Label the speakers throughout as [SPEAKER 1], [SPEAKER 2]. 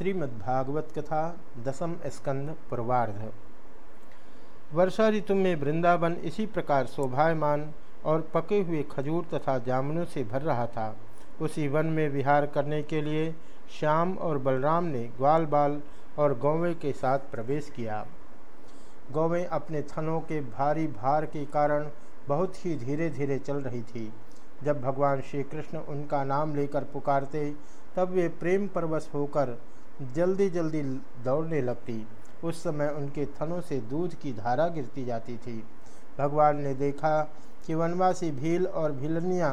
[SPEAKER 1] श्रीमद्भागवत कथा, दसम स्कंद, पूर्वार्ध। वर्षा ऋतु में वृंदावन इसी प्रकार शोभायमान और पके हुए खजूर तथा जामुनों से भर रहा था। उसी वन में विहार करने के लिए श्याम और बलराम ने ग्वाल बाल और गौवें के साथ प्रवेश किया। गौवें अपने थनों के भारी भार के कारण बहुत ही धीरे धीरे चल रही थी। जब भगवान श्री कृष्ण उनका नाम लेकर पुकारते, तब वे प्रेम परवश होकर जल्दी जल्दी दौड़ने लगती। उस समय उनके थनों से दूध की धारा गिरती जाती थी। भगवान ने देखा कि वनवासी भील और भीलनियाँ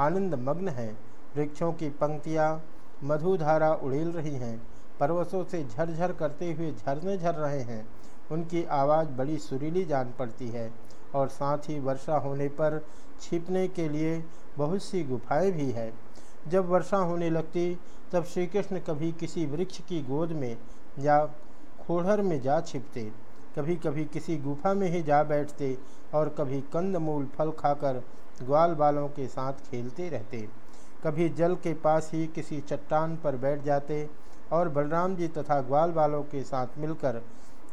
[SPEAKER 1] आनंद मग्न हैं। वृक्षों की पंक्तियाँ, मधुधारा उड़ेल रही हैं। पर्वतों से झरझर करते हुए झरने झर रहे हैं। उनकी आवाज़ बड़ी सुरीली जान पड़ती है और साथ ही वर्षा होने पर छिपने के लिए बहुत सी गुफाएँ भी है। जब वर्षा होने लगती, तब श्री कृष्ण कभी किसी वृक्ष की गोद में या खोड़र में जा छिपते। कभी कभी किसी गुफा में ही जा बैठते और कभी कंद मूल फल खाकर ग्वाल बालों के साथ खेलते रहते। कभी जल के पास ही किसी चट्टान पर बैठ जाते और बलराम जी तथा ग्वाल बालों के साथ मिलकर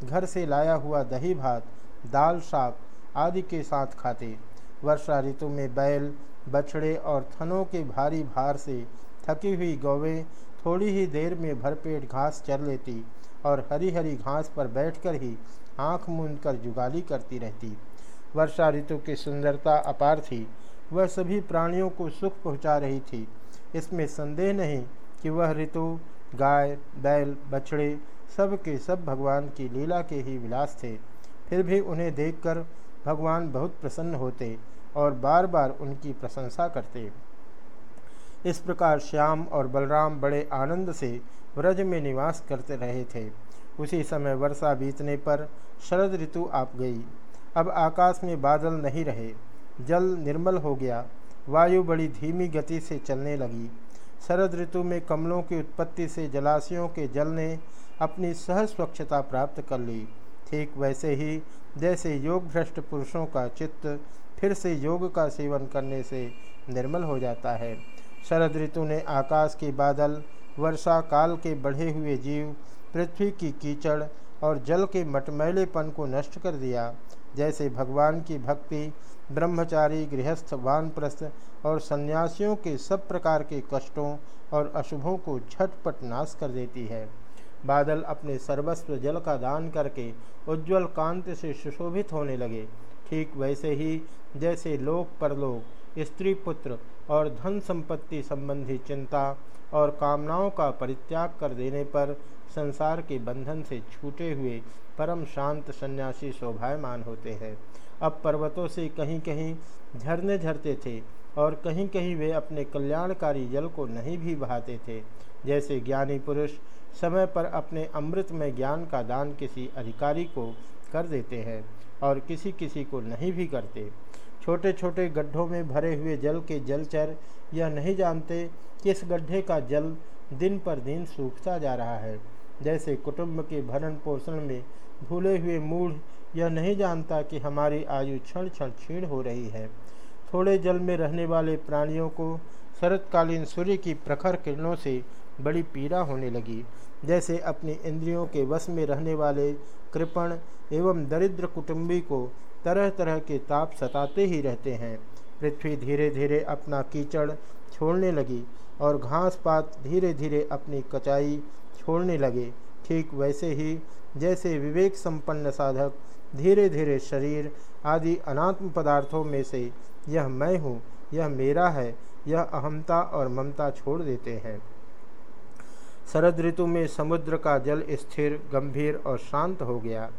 [SPEAKER 1] घर से लाया हुआ दही भात, दाल शाक आदि के साथ खाते। वर्षा ऋतु में बैल, बछड़े और थनों के भारी भार से थकी हुई गौवें थोड़ी ही देर में भरपेट घास चर लेती और हरी हरी घास पर बैठकर ही आँख मूंद कर जुगाली करती रहती। वर्षा ऋतु की सुंदरता अपार थी। वह सभी प्राणियों को सुख पहुँचा रही थी। इसमें संदेह नहीं कि वह ऋतु, गाय, बैल, बछड़े सब के सब भगवान की लीला के ही विलास थे। फिर भी उन्हें देखकर भगवान बहुत प्रसन्न होते और बार बार उनकी प्रशंसा करते। इस प्रकार श्याम और बलराम बड़े आनंद से व्रज में निवास करते रहे थे। उसी समय वर्षा बीतने पर शरद ऋतु आप गई। अब आकाश में बादल नहीं रहे। जल निर्मल हो गया। वायु बड़ी धीमी गति से चलने लगी। शरद ऋतु में कमलों की उत्पत्ति से जलाशयों के जल ने अपनी सहज स्वच्छता प्राप्त कर ली। ठीक वैसे ही, जैसे योग भ्रष्ट पुरुषों का चित्त फिर से योग का सेवन करने से निर्मल हो जाता है। शरद ऋतु ने आकाश के बादल, वर्षा काल के बढ़े हुए जीव, पृथ्वी की कीचड़ और जल के मटमैलेपन को नष्ट कर दिया। जैसे भगवान की भक्ति, ब्रह्मचारी, गृहस्थ, वानप्रस्थ और सन्यासियों के सब प्रकार के कष्टों और अशुभों को झटपट नाश कर देती है। बादल अपने सर्वस्व जल का दान करके उज्ज्वल कांत से सुशोभित होने लगे। ठीक वैसे ही जैसे लोक परलोक, स्त्री पुत्र और धन संपत्ति संबंधी चिंता और कामनाओं का परित्याग कर देने पर संसार के बंधन से छूटे हुए परम शांत सन्यासी शोभायमान होते हैं। अब पर्वतों से कहीं कहीं झरने झरते थे और कहीं कहीं वे अपने कल्याणकारी जल को नहीं भी बहाते थे। जैसे ज्ञानी पुरुष समय पर अपने अमृत में ज्ञान का दान किसी अधिकारी को कर देते हैं और किसी किसी को नहीं भी करते। छोटे छोटे गड्ढों में भरे हुए जल के जलचर यह नहीं जानते कि इस गड्ढे का जल दिन पर दिन सूखता जा रहा है। जैसे कुटुंब के भरण पोषण में भूले हुए मूढ़, यह नहीं जानता कि हमारी आयु क्षण क्षण क्षीण हो रही है। थोड़े जल में रहने वाले प्राणियों को शरतकालीन सूर्य की प्रखर किरणों से बड़ी पीड़ा होने लगी। जैसे अपनी इंद्रियों के वश में रहने वाले कृपण एवं दरिद्र कुटुंबी को तरह तरह के ताप सताते ही रहते हैं। पृथ्वी धीरे धीरे अपना कीचड़ छोड़ने लगी और घास पात धीरे धीरे अपनी कचाई छोड़ने लगे। ठीक वैसे ही जैसे विवेक संपन्न साधक धीरे धीरे शरीर आदि अनात्म पदार्थों में से यह मैं हूँ, यह मेरा है, यह अहमता और ममता छोड़ देते हैं। शरद ऋतु में समुद्र का जल स्थिर, गंभीर और शांत हो गया।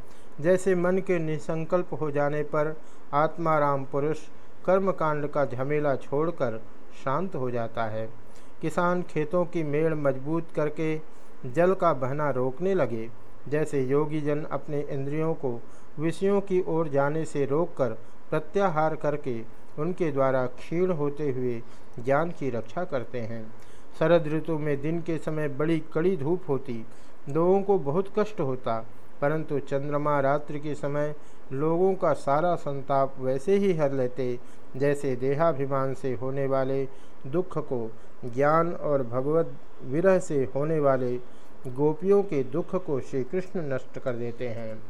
[SPEAKER 1] जैसे मन के निसंकल्प हो जाने पर आत्माराम पुरुष कर्मकांड का झमेला छोड़कर शांत हो जाता है। किसान खेतों की मेड़ मज़बूत करके जल का बहना रोकने लगे। जैसे योगी जन अपने इंद्रियों को विषयों की ओर जाने से रोककर प्रत्याहार करके उनके द्वारा क्षीण होते हुए ज्ञान की रक्षा करते हैं। शरद ऋतु में दिन के समय बड़ी कड़ी धूप होती, लोगों को बहुत कष्ट होता, परंतु चंद्रमा रात्रि के समय लोगों का सारा संताप वैसे ही हर लेते, जैसे देहाभिमान से होने वाले दुख को, ज्ञान और भगवत विरह से होने वाले गोपियों के दुख को श्री कृष्ण नष्ट कर देते हैं।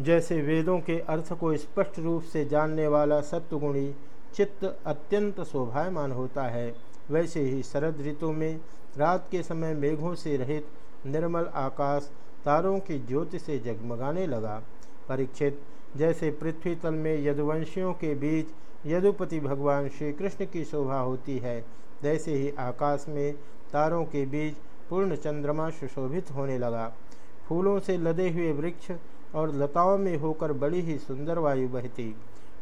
[SPEAKER 1] जैसे वेदों के अर्थ को स्पष्ट रूप से जानने वाला सत्वगुणी चित्त अत्यंत शोभायमान होता है वैसे ही शरद ऋतु में रात के समय मेघों से रहित निर्मल आकाश तारों की ज्योति से जगमगाने लगा। परीक्षित, जैसे पृथ्वी तल में यदुवंशियों के बीच यदुपति भगवान श्री कृष्ण की शोभा होती है, वैसे ही आकाश में तारों के बीच पूर्ण चंद्रमा सुशोभित होने लगा। फूलों से लदे हुए वृक्ष और लताओं में होकर बड़ी ही सुंदर वायु बहती।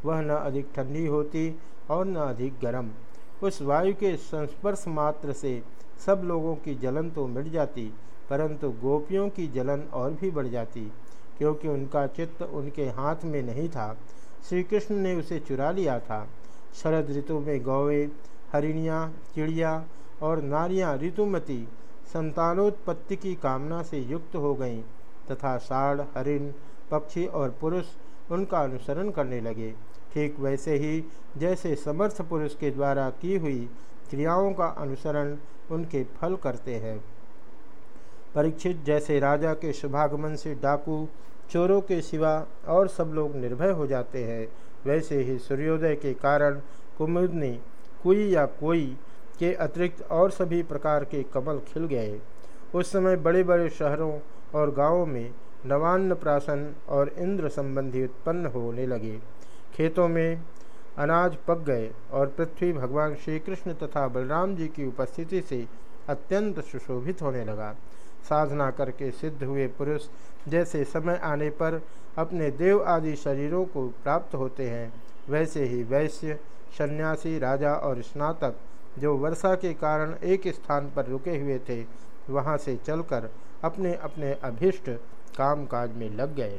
[SPEAKER 1] वह न अधिक ठंडी होती और न अधिक गर्म। उस वायु के संस्पर्श मात्र से सब लोगों की जलन तो मिट जाती, परंतु गोपियों की जलन और भी बढ़ जाती, क्योंकि उनका चित्त उनके हाथ में नहीं था। श्री कृष्ण ने उसे चुरा लिया था। शरद ऋतु में गौवे, हरिणियाँ, चिड़िया और नारियाँ ऋतुमती संतानोत्पत्ति की कामना से युक्त हो गईं तथा साढ़, हरिण, पक्षी और पुरुष उनका अनुसरण करने लगे। ठीक वैसे ही जैसे समर्थ पुरुष के द्वारा की हुई क्रियाओं का अनुसरण उनके फल करते हैं। परीक्षित जैसे राजा के शुभागमन से डाकू, चोरों के सिवा और सब लोग निर्भय हो जाते हैं, वैसे ही सूर्योदय के कारण कुमुदनी, कोई या कोई के अतिरिक्त और सभी प्रकार के कमल खिल गए। उस समय बड़े बड़े शहरों और गाँवों में नवान्न प्राशन और इंद्र संबंधी उत्पन्न होने लगे। खेतों में अनाज पक गए और पृथ्वी भगवान श्री कृष्ण तथा बलराम जी की उपस्थिति से अत्यंत सुशोभित होने लगा। साधना करके सिद्ध हुए पुरुष जैसे समय आने पर अपने देव आदि शरीरों को प्राप्त होते हैं, वैसे ही वैश्य, सन्यासी, राजा और स्नातक जो वर्षा के कारण एक स्थान पर रुके हुए थे, वहाँ से चलकर अपने अपने अभिष्ट कामकाज में लग गए।